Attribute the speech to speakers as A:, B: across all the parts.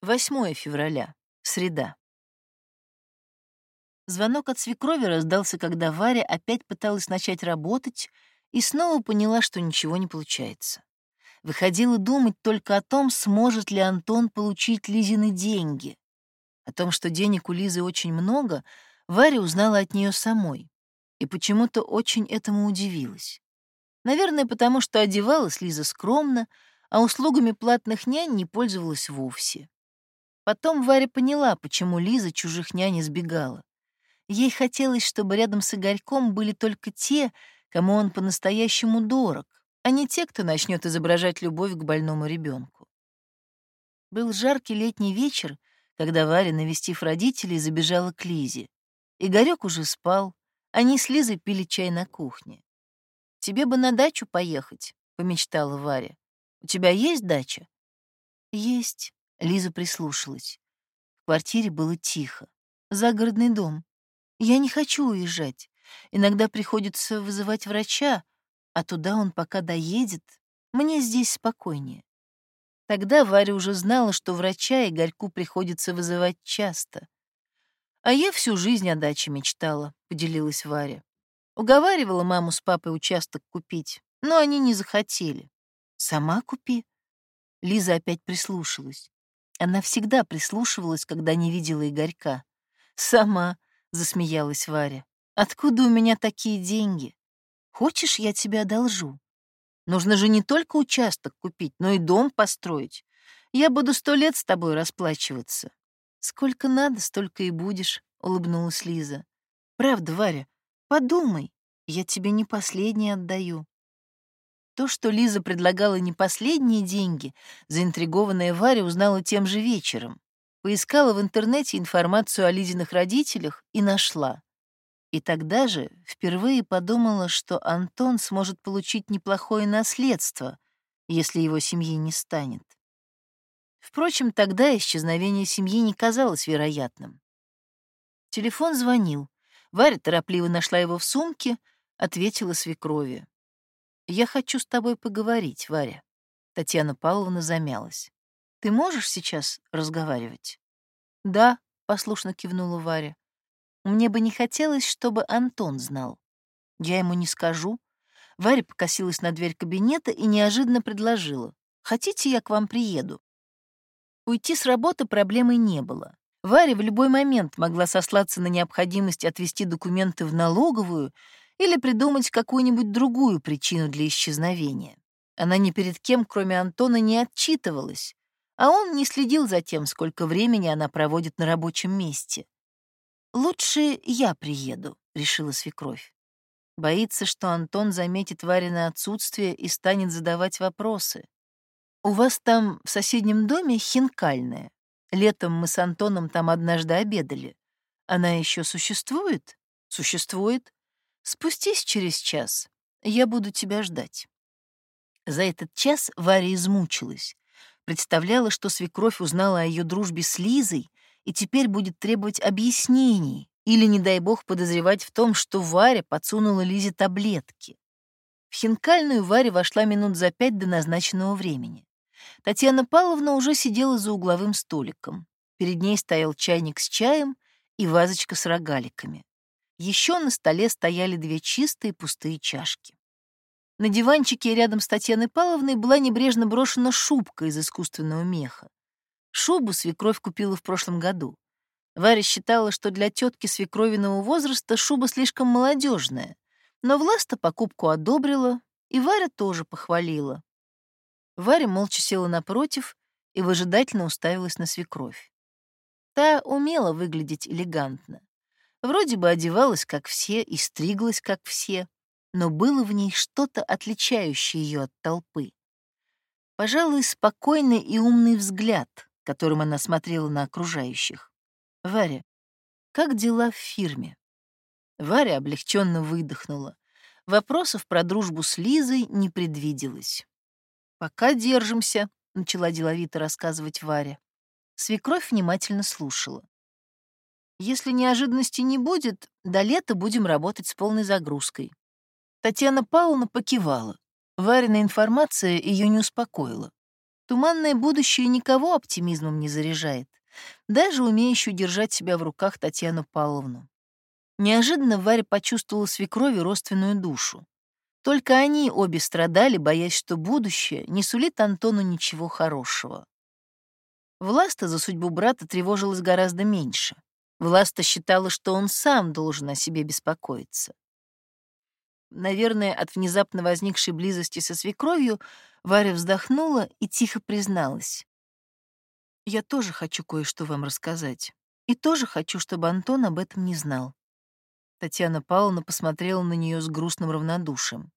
A: 8 февраля. Среда. Звонок от свекрови раздался, когда Варя опять пыталась начать работать и снова поняла, что ничего не получается. Выходила думать только о том, сможет ли Антон получить Лизины деньги. О том, что денег у Лизы очень много, Варя узнала от нее самой и почему-то очень этому удивилась. Наверное, потому что одевалась Лиза скромно, а услугами платных нянь не пользовалась вовсе. Потом Варя поняла, почему Лиза чужих нянь избегала. Ей хотелось, чтобы рядом с Игорьком были только те, кому он по-настоящему дорог, а не те, кто начнет изображать любовь к больному ребенку. Был жаркий летний вечер, когда Варя, навестив родителей, забежала к Лизе. Игорек уже спал, они с Лизой пили чай на кухне. «Тебе бы на дачу поехать», — помечтала Варя. «У тебя есть дача?» «Есть», Лиза прислушалась. В квартире было тихо. Загородный дом. Я не хочу уезжать. Иногда приходится вызывать врача, а туда он пока доедет. Мне здесь спокойнее. Тогда Варя уже знала, что врача и Игорьку приходится вызывать часто. А я всю жизнь о даче мечтала, — поделилась Варя. Уговаривала маму с папой участок купить, но они не захотели. Сама купи. Лиза опять прислушалась. Она всегда прислушивалась, когда не видела Игорька. «Сама», — засмеялась Варя, — «откуда у меня такие деньги? Хочешь, я тебе одолжу? Нужно же не только участок купить, но и дом построить. Я буду сто лет с тобой расплачиваться». «Сколько надо, столько и будешь», — улыбнулась Лиза. «Правда, Варя, подумай, я тебе не последний отдаю. То, что Лиза предлагала не последние деньги, заинтригованная Варя узнала тем же вечером. Поискала в интернете информацию о Лизиных родителях и нашла. И тогда же впервые подумала, что Антон сможет получить неплохое наследство, если его семьи не станет. Впрочем, тогда исчезновение семьи не казалось вероятным. Телефон звонил. Варя торопливо нашла его в сумке, ответила свекрови. «Я хочу с тобой поговорить, Варя». Татьяна Павловна замялась. «Ты можешь сейчас разговаривать?» «Да», — послушно кивнула Варя. «Мне бы не хотелось, чтобы Антон знал. Я ему не скажу». Варя покосилась на дверь кабинета и неожиданно предложила. «Хотите, я к вам приеду?» Уйти с работы проблемы не было. Варя в любой момент могла сослаться на необходимость отвести документы в налоговую или придумать какую-нибудь другую причину для исчезновения. Она ни перед кем, кроме Антона, не отчитывалась, а он не следил за тем, сколько времени она проводит на рабочем месте. «Лучше я приеду», — решила свекровь. Боится, что Антон заметит Варина отсутствие и станет задавать вопросы. «У вас там в соседнем доме хинкальная. Летом мы с Антоном там однажды обедали. Она еще существует?» «Существует. Спустись через час, я буду тебя ждать». За этот час Варя измучилась. Представляла, что свекровь узнала о ее дружбе с Лизой и теперь будет требовать объяснений или, не дай бог, подозревать в том, что Варя подсунула Лизе таблетки. В хинкальную Варя вошла минут за пять до назначенного времени. Татьяна Павловна уже сидела за угловым столиком. Перед ней стоял чайник с чаем и вазочка с рогаликами. Еще на столе стояли две чистые пустые чашки. На диванчике рядом с Татьяной Павловной была небрежно брошена шубка из искусственного меха. Шубу свекровь купила в прошлом году. Варя считала, что для тетки свекровиного возраста шуба слишком молодежная, но Власта покупку одобрила, и Варя тоже похвалила. Варя молча села напротив и выжидательно уставилась на свекровь. Та умела выглядеть элегантно. Вроде бы одевалась, как все, и стриглась, как все, но было в ней что-то, отличающее ее от толпы. Пожалуй, спокойный и умный взгляд, которым она смотрела на окружающих. «Варя, как дела в фирме?» Варя облегченно выдохнула. Вопросов про дружбу с Лизой не предвиделось. «Пока держимся», — начала деловито рассказывать Варя. Свекровь внимательно слушала. Если неожиданности не будет, до лета будем работать с полной загрузкой. Татьяна Павловна покивала. Варина информация ее не успокоила. Туманное будущее никого оптимизмом не заряжает, даже умеющую держать себя в руках Татьяну Павловну. Неожиданно Варя почувствовала свекрови родственную душу. Только они обе страдали, боясь, что будущее не сулит Антону ничего хорошего. Власта за судьбу брата тревожилась гораздо меньше. Власта считала, что он сам должен о себе беспокоиться. Наверное, от внезапно возникшей близости со свекровью Варя вздохнула и тихо призналась. «Я тоже хочу кое-что вам рассказать. И тоже хочу, чтобы Антон об этом не знал». Татьяна Павловна посмотрела на нее с грустным равнодушием.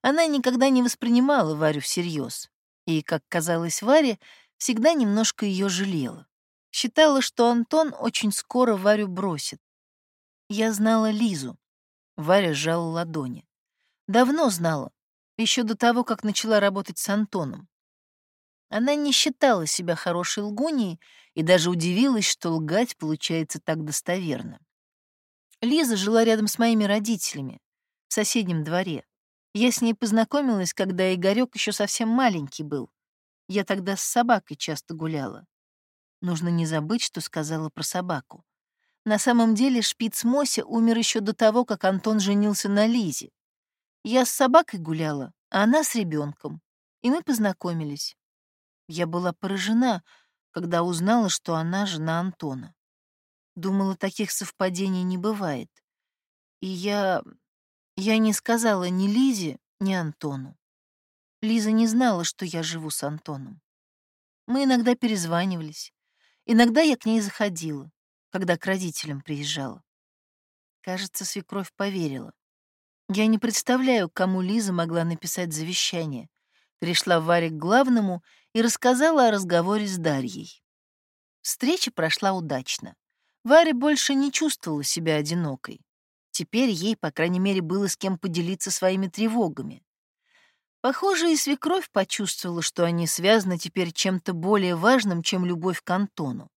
A: Она никогда не воспринимала Варю всерьез, и, как казалось Варе, всегда немножко ее жалела. Считала, что Антон очень скоро Варю бросит. Я знала Лизу. Варя сжала ладони. Давно знала, еще до того, как начала работать с Антоном. Она не считала себя хорошей лгуней и даже удивилась, что лгать получается так достоверно. Лиза жила рядом с моими родителями, в соседнем дворе. Я с ней познакомилась, когда Игорёк еще совсем маленький был. Я тогда с собакой часто гуляла. Нужно не забыть, что сказала про собаку. На самом деле шпиц Мося умер еще до того, как Антон женился на Лизе. Я с собакой гуляла, а она с ребенком, и мы познакомились. Я была поражена, когда узнала, что она жена Антона. Думала, таких совпадений не бывает. И я... я не сказала ни Лизе, ни Антону. Лиза не знала, что я живу с Антоном. Мы иногда перезванивались. Иногда я к ней заходила, когда к родителям приезжала. Кажется, свекровь поверила. Я не представляю, кому Лиза могла написать завещание. Пришла Варя к главному и рассказала о разговоре с Дарьей. Встреча прошла удачно. Варя больше не чувствовала себя одинокой. Теперь ей, по крайней мере, было с кем поделиться своими тревогами. Похоже, и свекровь почувствовала, что они связаны теперь чем-то более важным, чем любовь к Антону.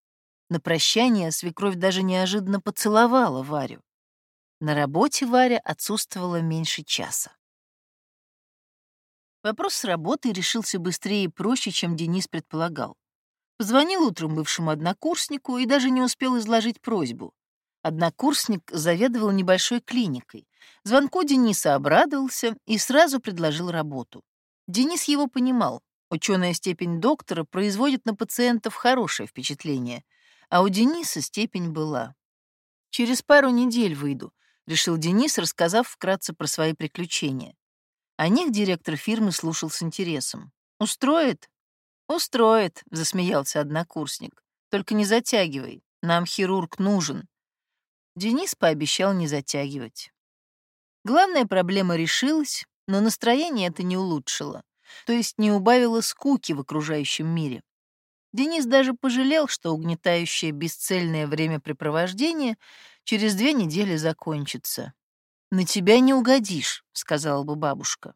A: На прощание свекровь даже неожиданно поцеловала Варю. На работе Варя отсутствовала меньше часа. Вопрос с работой решился быстрее и проще, чем Денис предполагал. Позвонил утром бывшему однокурснику и даже не успел изложить просьбу. Однокурсник заведовал небольшой клиникой. Звонку Дениса обрадовался и сразу предложил работу. Денис его понимал. Ученая степень доктора производит на пациентов хорошее впечатление, а у Дениса степень была. «Через пару недель выйду», — решил Денис, рассказав вкратце про свои приключения. О них директор фирмы слушал с интересом. «Устроит?» «Устроит», — засмеялся однокурсник. «Только не затягивай, нам хирург нужен». Денис пообещал не затягивать. Главная проблема решилась, но настроение это не улучшило, то есть не убавило скуки в окружающем мире. Денис даже пожалел, что угнетающее бесцельное времяпрепровождение через две недели закончится. «На тебя не угодишь», — сказала бы бабушка.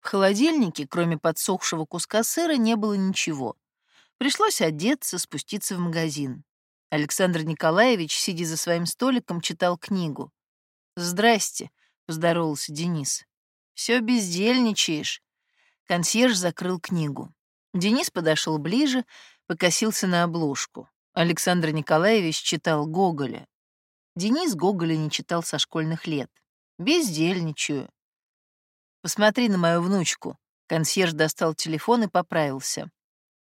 A: В холодильнике, кроме подсохшего куска сыра, не было ничего. Пришлось одеться, спуститься в магазин. Александр Николаевич, сидя за своим столиком, читал книгу. «Здрасте», — поздоровался Денис. Все бездельничаешь». Консьерж закрыл книгу. Денис подошел ближе, покосился на обложку. Александр Николаевич читал Гоголя. Денис Гоголя не читал со школьных лет. «Бездельничаю. Посмотри на мою внучку». Консьерж достал телефон и поправился.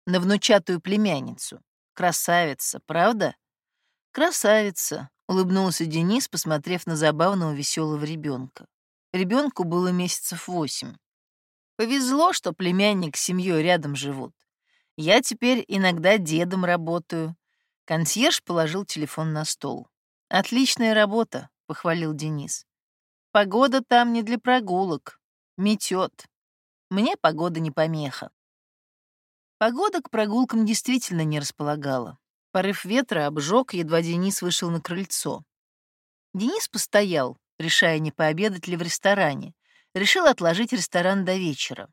A: «На внучатую племянницу. Красавица, правда?» «Красавица», — улыбнулся Денис, посмотрев на забавного веселого ребенка. Ребенку было месяцев восемь. Повезло, что племянник с семьей рядом живут. Я теперь иногда дедом работаю. Консьерж положил телефон на стол. «Отличная работа», — похвалил Денис. «Погода там не для прогулок метет. Мне погода не помеха. Погода к прогулкам действительно не располагала. Порыв ветра обжег, едва Денис вышел на крыльцо. Денис постоял, решая, не пообедать ли в ресторане. Решил отложить ресторан до вечера.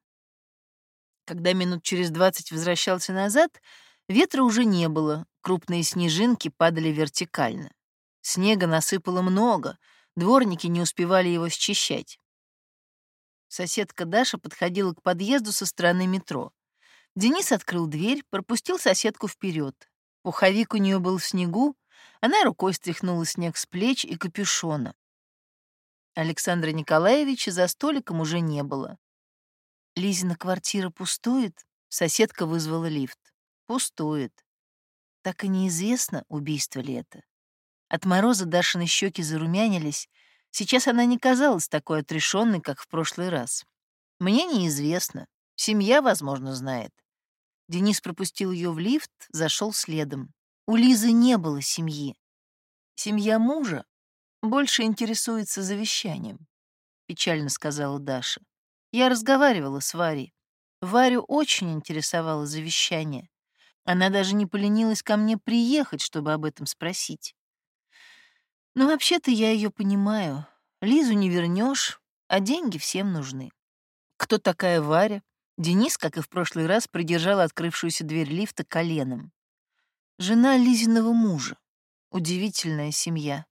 A: Когда минут через двадцать возвращался назад, ветра уже не было, крупные снежинки падали вертикально. Снега насыпало много, дворники не успевали его счищать. Соседка Даша подходила к подъезду со стороны метро. Денис открыл дверь, пропустил соседку вперед. Пуховик у нее был в снегу, она рукой стряхнула снег с плеч и капюшона. Александра Николаевича за столиком уже не было. Лизина квартира пустует, соседка вызвала лифт. Пустует. Так и неизвестно, убийство ли это. От мороза Дашины щеки зарумянились. Сейчас она не казалась такой отрешенной, как в прошлый раз. Мне неизвестно. Семья, возможно, знает. Денис пропустил ее в лифт, зашел следом. У Лизы не было семьи. Семья мужа больше интересуется завещанием, печально сказала Даша. Я разговаривала с Варей. Варю очень интересовало завещание. Она даже не поленилась ко мне приехать, чтобы об этом спросить. Но вообще-то я ее понимаю. Лизу не вернешь, а деньги всем нужны. Кто такая Варя? Денис, как и в прошлый раз, придержал открывшуюся дверь лифта коленом. Жена Лизиного мужа. Удивительная семья.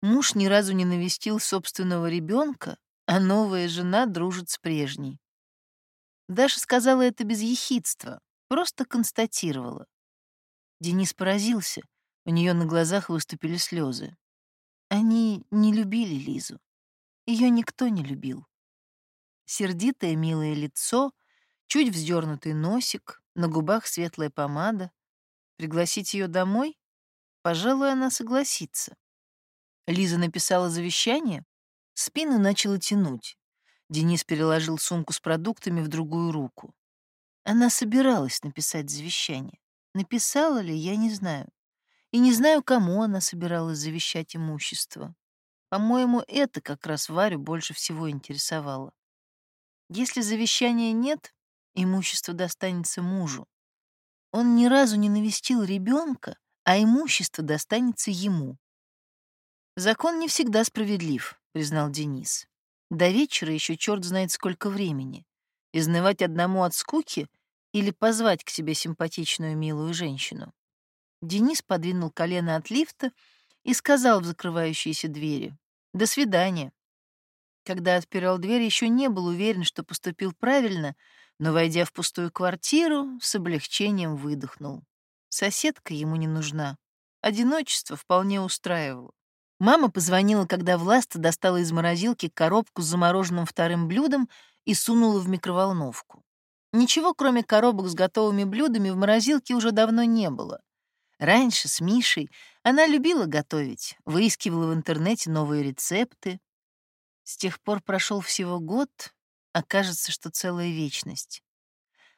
A: Муж ни разу не навестил собственного ребенка, а новая жена дружит с прежней. Даша сказала это без ехидства, просто констатировала. Денис поразился, у нее на глазах выступили слезы. Они не любили Лизу. Ее никто не любил. Сердитое милое лицо, чуть вздернутый носик, на губах светлая помада. Пригласить ее домой? Пожалуй, она согласится. Лиза написала завещание, спину начала тянуть. Денис переложил сумку с продуктами в другую руку. Она собиралась написать завещание. Написала ли, я не знаю. И не знаю, кому она собиралась завещать имущество. По-моему, это как раз Варю больше всего интересовало. Если завещания нет, имущество достанется мужу. Он ни разу не навестил ребенка, а имущество достанется ему. «Закон не всегда справедлив», — признал Денис. «До вечера еще черт знает сколько времени. Изнывать одному от скуки или позвать к себе симпатичную милую женщину?» Денис подвинул колено от лифта и сказал в закрывающиеся двери «До свидания». Когда отпирал дверь, еще не был уверен, что поступил правильно, но, войдя в пустую квартиру, с облегчением выдохнул. Соседка ему не нужна. Одиночество вполне устраивало. Мама позвонила, когда Власта достала из морозилки коробку с замороженным вторым блюдом и сунула в микроволновку. Ничего, кроме коробок с готовыми блюдами, в морозилке уже давно не было. Раньше с Мишей она любила готовить, выискивала в интернете новые рецепты. С тех пор прошел всего год, а кажется, что целая вечность.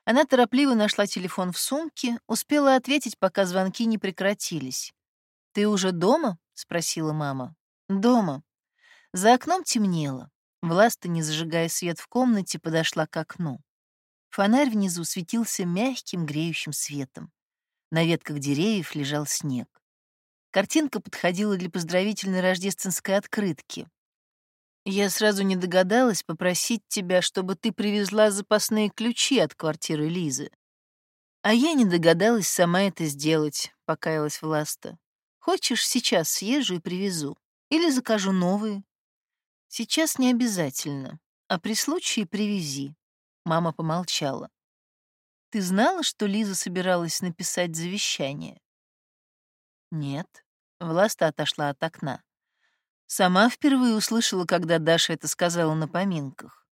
A: Она торопливо нашла телефон в сумке, успела ответить, пока звонки не прекратились. «Ты уже дома?» — спросила мама. «Дома». За окном темнело. Власта, не зажигая свет в комнате, подошла к окну. Фонарь внизу светился мягким, греющим светом. На ветках деревьев лежал снег. Картинка подходила для поздравительной рождественской открытки. Я сразу не догадалась попросить тебя, чтобы ты привезла запасные ключи от квартиры Лизы. А я не догадалась сама это сделать, покаялась Власта. Хочешь, сейчас съезжу и привезу. Или закажу новые. Сейчас не обязательно, а при случае привези. Мама помолчала. Ты знала, что Лиза собиралась написать завещание? Нет. Власта отошла от окна. Сама впервые услышала, когда Даша это сказала на поминках.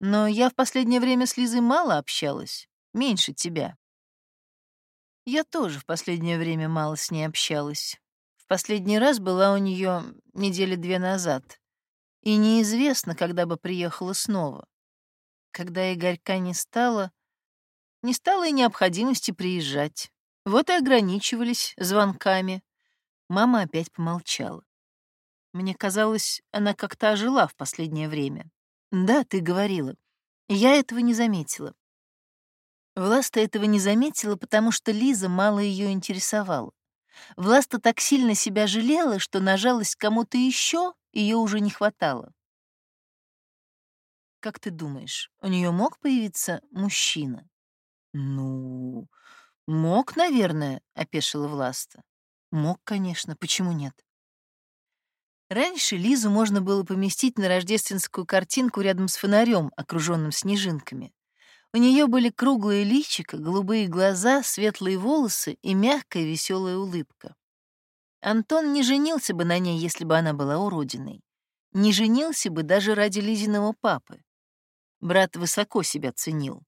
A: Но я в последнее время с Лизой мало общалась, меньше тебя. Я тоже в последнее время мало с ней общалась. В последний раз была у нее недели две назад. И неизвестно, когда бы приехала снова. Когда Игорька не стало, не стало и необходимости приезжать. Вот и ограничивались звонками. Мама опять помолчала. Мне казалось, она как-то ожила в последнее время. Да, ты говорила. Я этого не заметила. Власта этого не заметила, потому что Лиза мало ее интересовала. Власта так сильно себя жалела, что на жалость кому-то еще ее уже не хватало. Как ты думаешь, у нее мог появиться мужчина? «Ну, мог, наверное», — опешила Власта. «Мог, конечно, почему нет?» Раньше Лизу можно было поместить на рождественскую картинку рядом с фонарем, окруженным снежинками. У нее были круглые личико, голубые глаза, светлые волосы и мягкая веселая улыбка. Антон не женился бы на ней, если бы она была уродиной. Не женился бы даже ради Лизиного папы. Брат высоко себя ценил.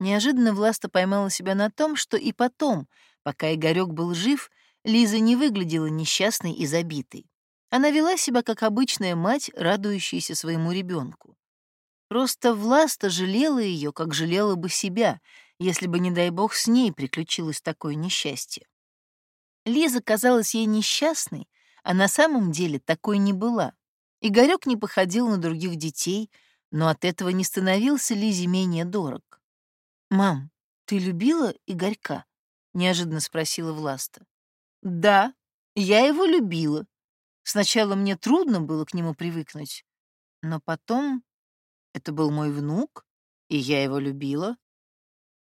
A: Неожиданно Власта поймала себя на том, что и потом, пока Игорёк был жив, Лиза не выглядела несчастной и забитой. Она вела себя как обычная мать, радующаяся своему ребенку. Просто Власта жалела ее, как жалела бы себя, если бы, не дай бог, с ней приключилось такое несчастье. Лиза казалась ей несчастной, а на самом деле такой не была. Игорёк не походил на других детей, но от этого не становился Лизе менее дорог. «Мам, ты любила Игорька?» — неожиданно спросила Власта. «Да, я его любила. Сначала мне трудно было к нему привыкнуть, но потом это был мой внук, и я его любила.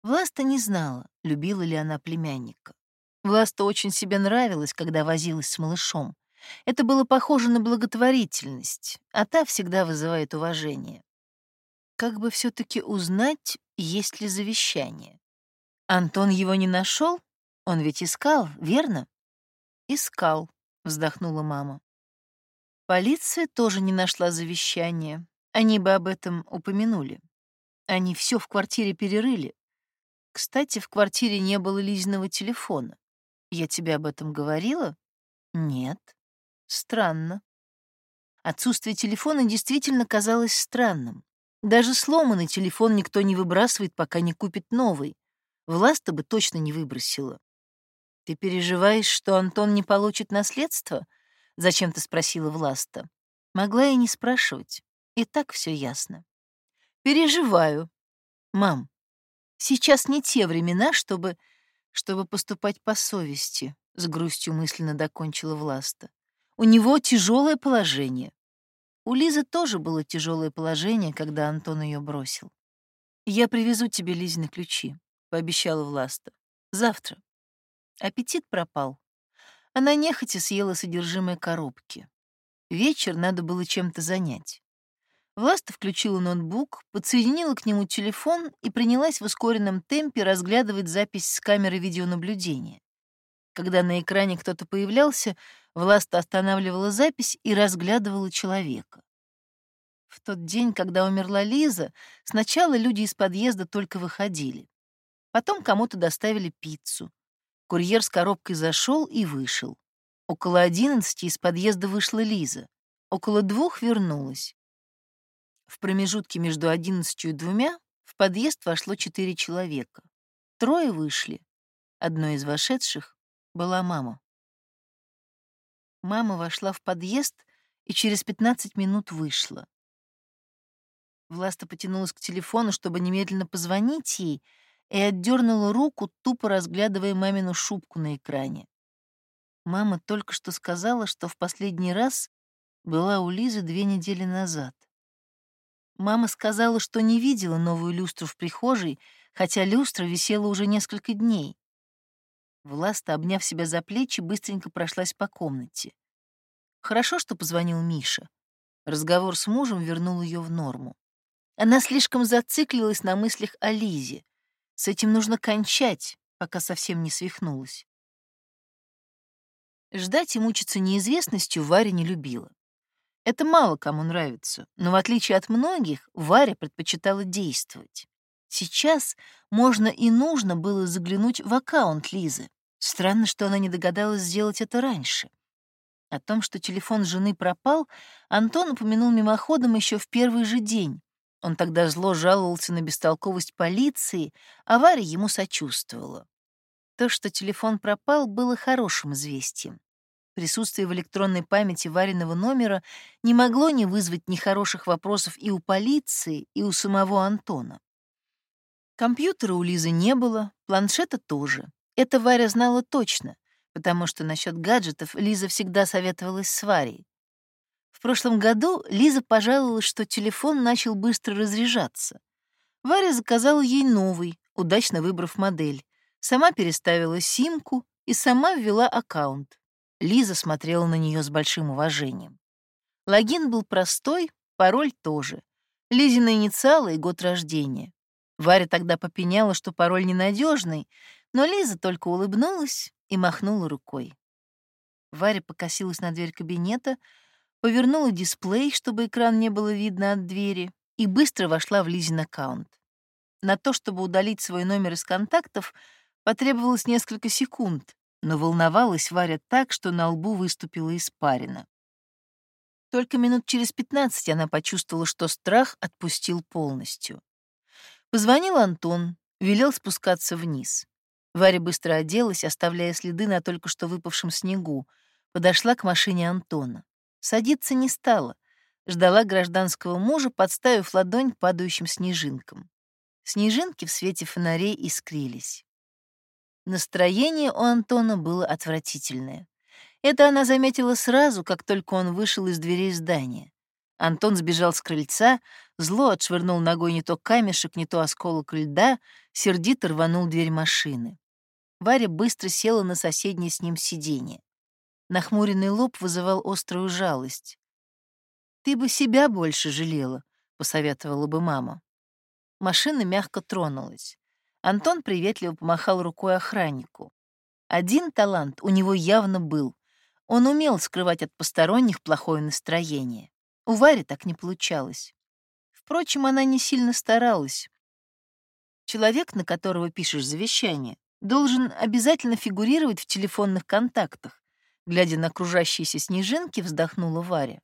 A: Власта не знала, любила ли она племянника. Власта очень себе нравилась, когда возилась с малышом. Это было похоже на благотворительность, а та всегда вызывает уважение. Как бы все таки узнать, есть ли завещание? Антон его не нашел? Он ведь искал, верно? Искал, вздохнула мама. Полиция тоже не нашла завещания. Они бы об этом упомянули. Они все в квартире перерыли. Кстати, в квартире не было Лизиного телефона. Я тебе об этом говорила? Нет. Странно. Отсутствие телефона действительно казалось странным. Даже сломанный телефон никто не выбрасывает, пока не купит новый. Власта бы точно не выбросила. «Ты переживаешь, что Антон не получит наследство?» — зачем-то спросила Власта. Могла и не спрашивать. И так все ясно. «Переживаю. Мам, сейчас не те времена, чтобы... чтобы поступать по совести», — с грустью мысленно докончила Власта. «У него тяжелое положение. У Лизы тоже было тяжелое положение, когда Антон ее бросил. «Я привезу тебе Лизины ключи», — пообещала Власта. «Завтра». Аппетит пропал. Она нехотя съела содержимое коробки. Вечер надо было чем-то занять. Власта включила ноутбук, подсоединила к нему телефон и принялась в ускоренном темпе разглядывать запись с камеры видеонаблюдения. Когда на экране кто-то появлялся, Власта останавливала запись и разглядывала человека. В тот день, когда умерла Лиза, сначала люди из подъезда только выходили. Потом кому-то доставили пиццу. Курьер с коробкой зашел и вышел. Около одиннадцати из подъезда вышла Лиза. Около двух вернулась. В промежутке между одиннадцатью и двумя в подъезд вошло четыре человека. Трое вышли. Одной из вошедших была мама. Мама вошла в подъезд и через 15 минут вышла. Власта потянулась к телефону, чтобы немедленно позвонить ей, и отдернула руку, тупо разглядывая мамину шубку на экране. Мама только что сказала, что в последний раз была у Лизы две недели назад. Мама сказала, что не видела новую люстру в прихожей, хотя люстра висела уже несколько дней. Власта, обняв себя за плечи, быстренько прошлась по комнате. Хорошо, что позвонил Миша. Разговор с мужем вернул ее в норму. Она слишком зациклилась на мыслях о Лизе. С этим нужно кончать, пока совсем не свихнулась. Ждать и мучиться неизвестностью Варя не любила. Это мало кому нравится, но в отличие от многих, Варя предпочитала действовать. Сейчас можно и нужно было заглянуть в аккаунт Лизы. Странно, что она не догадалась сделать это раньше. О том, что телефон жены пропал, Антон упомянул мимоходом еще в первый же день. Он тогда зло жаловался на бестолковость полиции, а Варя ему сочувствовала. То, что телефон пропал, было хорошим известием. Присутствие в электронной памяти Вариного номера не могло не вызвать нехороших вопросов и у полиции, и у самого Антона. Компьютера у Лизы не было, планшета тоже. Это Варя знала точно, потому что насчет гаджетов Лиза всегда советовалась с Варей. В прошлом году Лиза пожаловалась, что телефон начал быстро разряжаться. Варя заказала ей новый, удачно выбрав модель. Сама переставила симку и сама ввела аккаунт. Лиза смотрела на нее с большим уважением. Логин был простой, пароль тоже. Лизины инициалы и год рождения. Варя тогда попеняла, что пароль ненадежный, но Лиза только улыбнулась и махнула рукой. Варя покосилась на дверь кабинета, повернула дисплей, чтобы экран не было видно от двери, и быстро вошла в Лизин аккаунт. На то, чтобы удалить свой номер из контактов, потребовалось несколько секунд, но волновалась Варя так, что на лбу выступила испарина. Только минут через пятнадцать она почувствовала, что страх отпустил полностью. Позвонил Антон, велел спускаться вниз. Варя быстро оделась, оставляя следы на только что выпавшем снегу, подошла к машине Антона. Садиться не стала, ждала гражданского мужа, подставив ладонь падающим снежинкам. Снежинки в свете фонарей искрились. Настроение у Антона было отвратительное. Это она заметила сразу, как только он вышел из дверей здания. Антон сбежал с крыльца, зло отшвырнул ногой не то камешек, не то осколок льда, сердито рванул дверь машины. Варя быстро села на соседнее с ним сиденье. Нахмуренный лоб вызывал острую жалость. «Ты бы себя больше жалела», — посоветовала бы мама. Машина мягко тронулась. Антон приветливо помахал рукой охраннику. Один талант у него явно был. Он умел скрывать от посторонних плохое настроение. У Вари так не получалось. Впрочем, она не сильно старалась. Человек, на которого пишешь завещание, должен обязательно фигурировать в телефонных контактах. Глядя на окружающиеся снежинки, вздохнула Варя.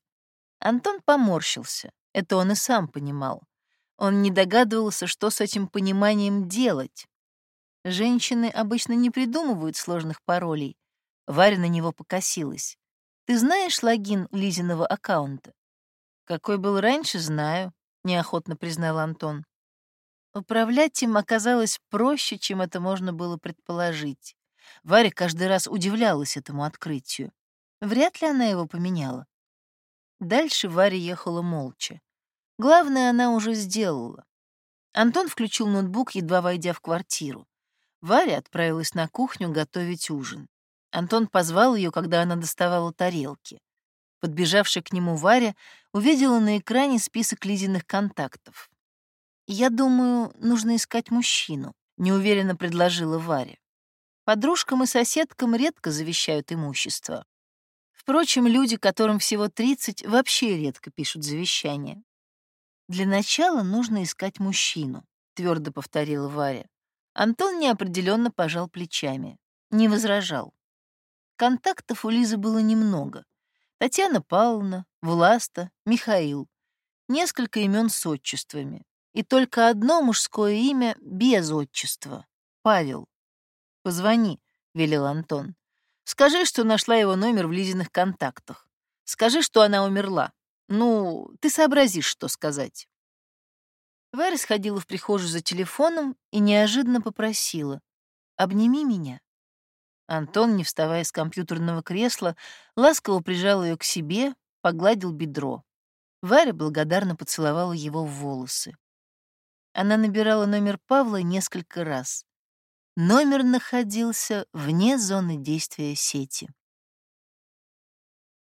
A: Антон поморщился. Это он и сам понимал. Он не догадывался, что с этим пониманием делать. Женщины обычно не придумывают сложных паролей. Варя на него покосилась. «Ты знаешь логин Лизиного аккаунта?» «Какой был раньше, знаю», — неохотно признал Антон. Управлять им оказалось проще, чем это можно было предположить. Варя каждый раз удивлялась этому открытию. Вряд ли она его поменяла. Дальше Варя ехала молча. Главное она уже сделала. Антон включил ноутбук, едва войдя в квартиру. Варя отправилась на кухню готовить ужин. Антон позвал ее, когда она доставала тарелки. Подбежавшая к нему Варя увидела на экране список Лизиных контактов. «Я думаю, нужно искать мужчину», — неуверенно предложила Варя. Подружкам и соседкам редко завещают имущество. Впрочем, люди, которым всего 30, вообще редко пишут завещание. «Для начала нужно искать мужчину», — твердо повторила Варя. Антон неопределенно пожал плечами, не возражал. Контактов у Лизы было немного. Татьяна Павловна, Власта, Михаил. Несколько имен с отчествами. И только одно мужское имя без отчества — Павел. «Позвони», — велел Антон. «Скажи, что нашла его номер в Лизиных контактах. Скажи, что она умерла. Ну, ты сообразишь, что сказать». Варя сходила в прихожую за телефоном и неожиданно попросила. «Обними меня». Антон, не вставая с компьютерного кресла, ласково прижал ее к себе, погладил бедро. Варя благодарно поцеловала его в волосы. Она набирала номер Павла несколько раз. Номер находился вне зоны действия сети.